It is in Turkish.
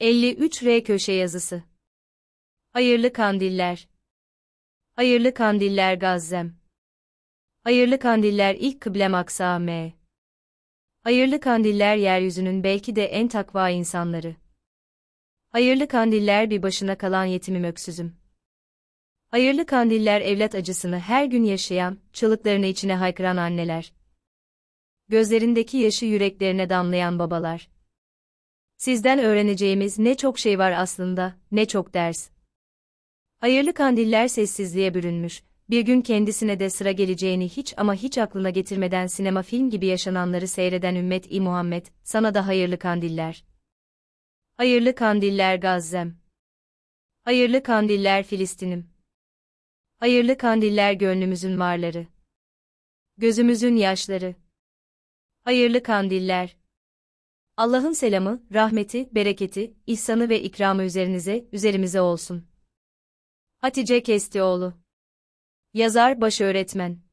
53 R köşe yazısı. Hayırlı kandiller. Hayırlı kandiller Gazzem. Hayırlı kandiller ilk kıblem Aksa M. Hayırlı kandiller yeryüzünün belki de en takva insanları. Hayırlı kandiller bir başına kalan yetimim öksüzüm. Hayırlı kandiller evlat acısını her gün yaşayan, çığlıklarını içine haykıran anneler. Gözlerindeki yaşı yüreklerine damlayan babalar. Sizden öğreneceğimiz ne çok şey var aslında, ne çok ders. Hayırlı kandiller sessizliğe bürünmüş, bir gün kendisine de sıra geleceğini hiç ama hiç aklına getirmeden sinema film gibi yaşananları seyreden ümmet-i Muhammed, sana da hayırlı kandiller. Hayırlı kandiller Gazzem. Hayırlı kandiller Filistin'im. Hayırlı kandiller gönlümüzün marları. Gözümüzün yaşları. Hayırlı kandiller. Allah'ın selamı, rahmeti, bereketi, ihsanı ve ikramı üzerinize, üzerimize olsun. Hatice Kestioğlu Yazar Baş Öğretmen